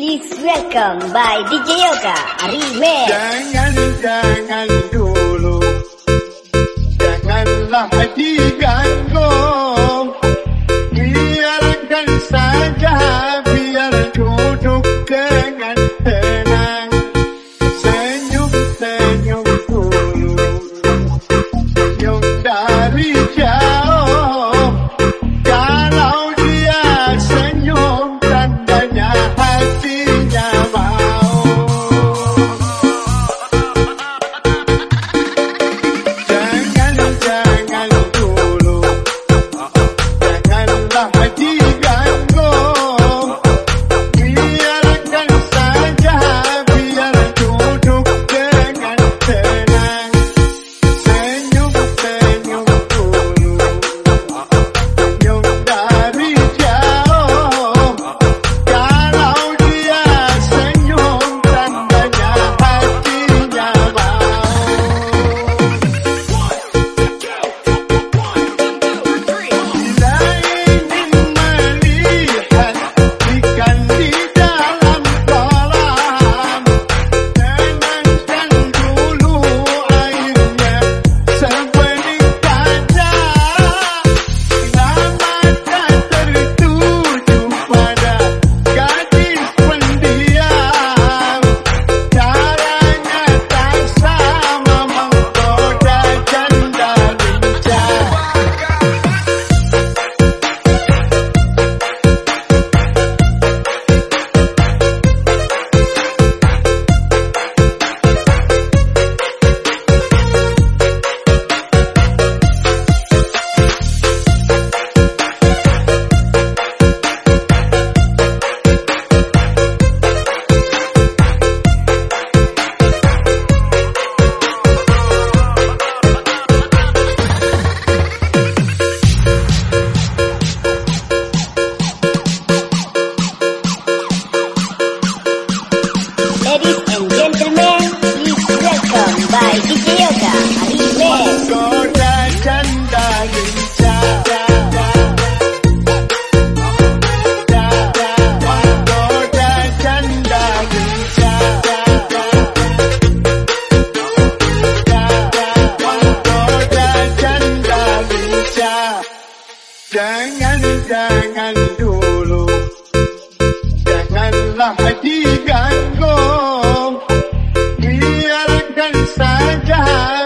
Please welcome by DJ Yoga Remix Jangan, jangan dulu. Janganlah diganggu die.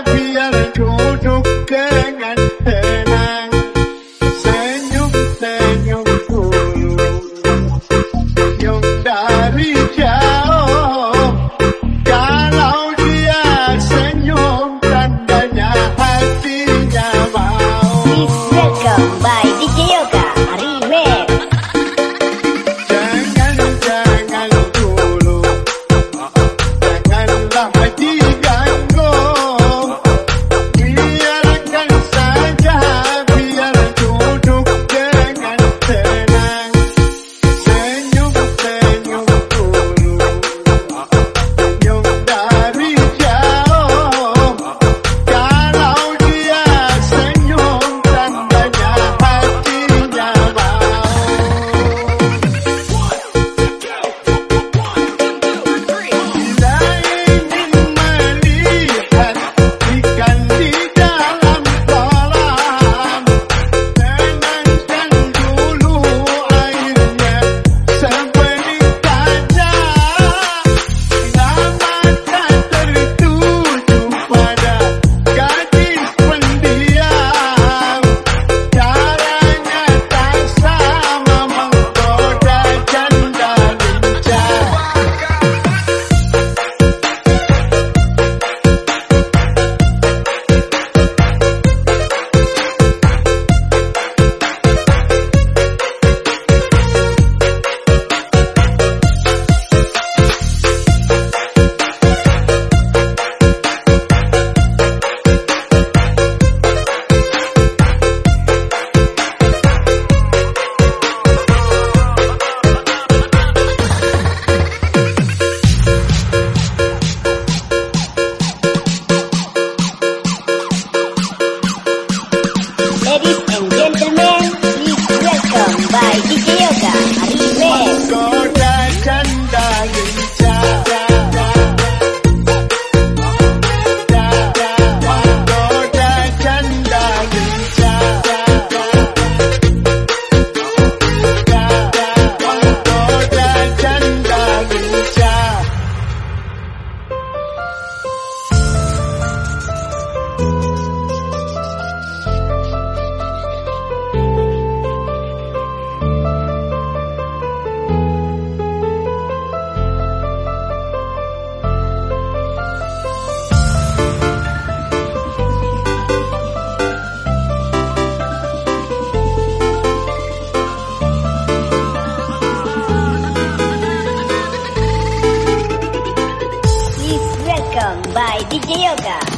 DJ Yoga